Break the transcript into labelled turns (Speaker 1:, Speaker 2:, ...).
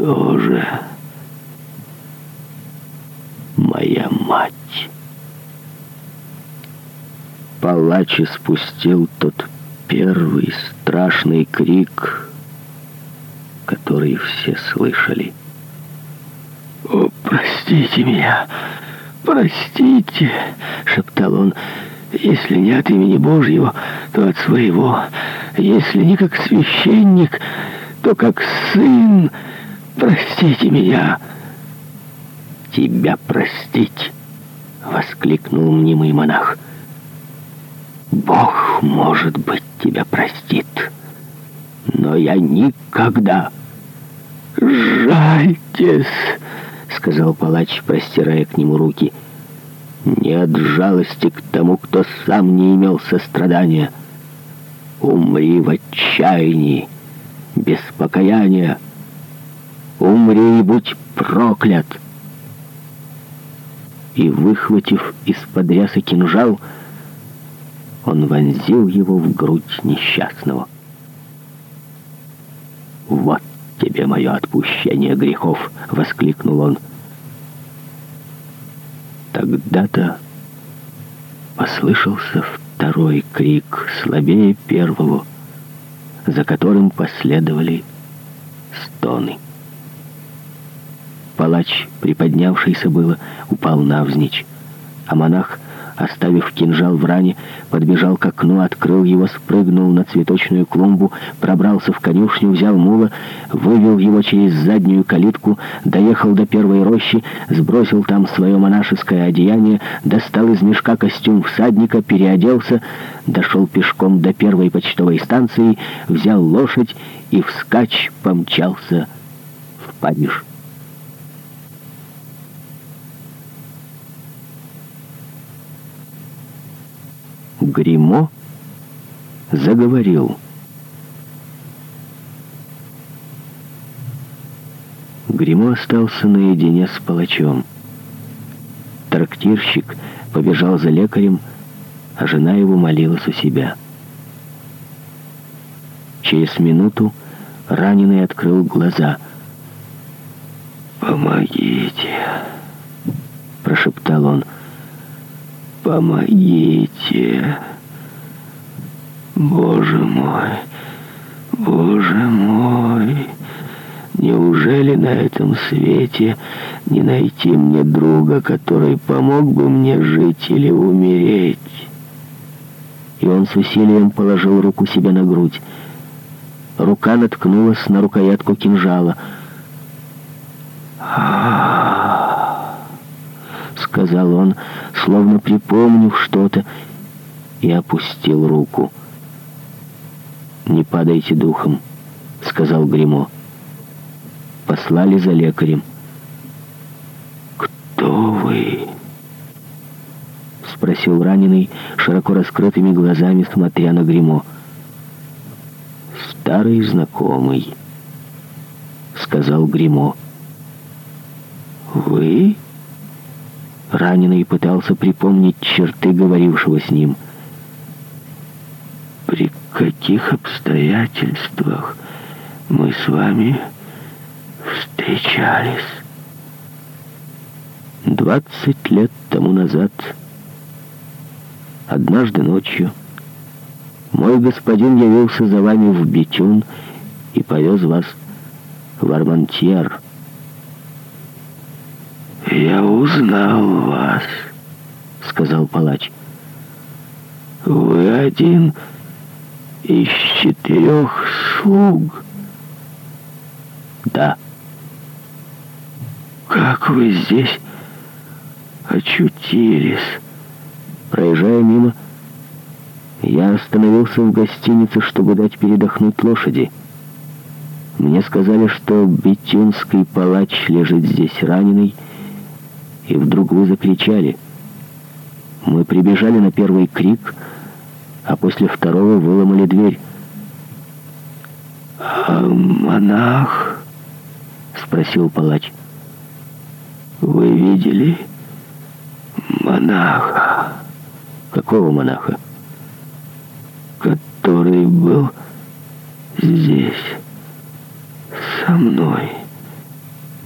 Speaker 1: тоже моя мать. Палач испустил тот первый страшный крик, который все слышали. «О, простите меня! Простите!» — шептал он. «Если не от имени Божьего, то от своего. Если не как священник, то как сын». «Простите меня!» «Тебя простить!» — воскликнул мнимый монах. «Бог, может быть, тебя простит, но я никогда...» «Жальтесь!» — сказал палач, простирая к нему руки. «Нет жалости к тому, кто сам не имел сострадания. Умри в отчаянии, без покаяния!» умри и будь проклят!» И, выхватив из-под ряса кинжал, он вонзил его в грудь несчастного. «Вот тебе мое отпущение грехов!» — воскликнул он. Тогда-то послышался второй крик, слабее первого, за которым последовали стоны. Палач, приподнявшийся было, упал навзничь. А монах, оставив кинжал в ране, подбежал к окну, открыл его, спрыгнул на цветочную клумбу, пробрался в конюшню, взял мула, вывел его через заднюю калитку, доехал до первой рощи, сбросил там свое монашеское одеяние, достал из мешка костюм всадника, переоделся, дошел пешком до первой почтовой станции, взял лошадь и вскачь помчался в Париж. Гримо заговорил. Гримо остался наедине с палачом. Трактирщик побежал за лекарем, а жена его молилась у себя. Через минуту раненый открыл глаза. «Помогите!» — прошептал он. «Помогите!» помогите. Боже мой, Боже мой, неужели на этом свете не найти мне друга, который помог бы мне жить или умереть? И он с усилием положил руку себе на грудь. Рука наткнулась на рукоятку кинжала. Сказал он, — словно припомнив что-то, и опустил руку. «Не падайте духом», — сказал Гримо. Послали за лекарем. «Кто вы?» — спросил раненый, широко раскрытыми глазами смотря на Гримо. «Старый знакомый», — сказал Гримо. «Вы?» раненый пытался припомнить черты говорившего с ним. «При каких обстоятельствах мы с вами встречались?» Двадцать лет тому назад, однажды ночью, мой господин явился за вами в Бетюн и повез вас в Армантьер, Узнал вас», — сказал палач. «Вы один из четырех слуг?» «Да». «Как вы здесь очутились?» Проезжая мимо, я остановился в гостинице, чтобы дать передохнуть лошади. Мне сказали, что бетюнский палач лежит здесь раненый, и вдруг вы закричали. Мы прибежали на первый крик, а после второго выломали дверь. «А монах?» — спросил палач. «Вы видели монаха?» «Какого монаха?» «Который был здесь, со мной».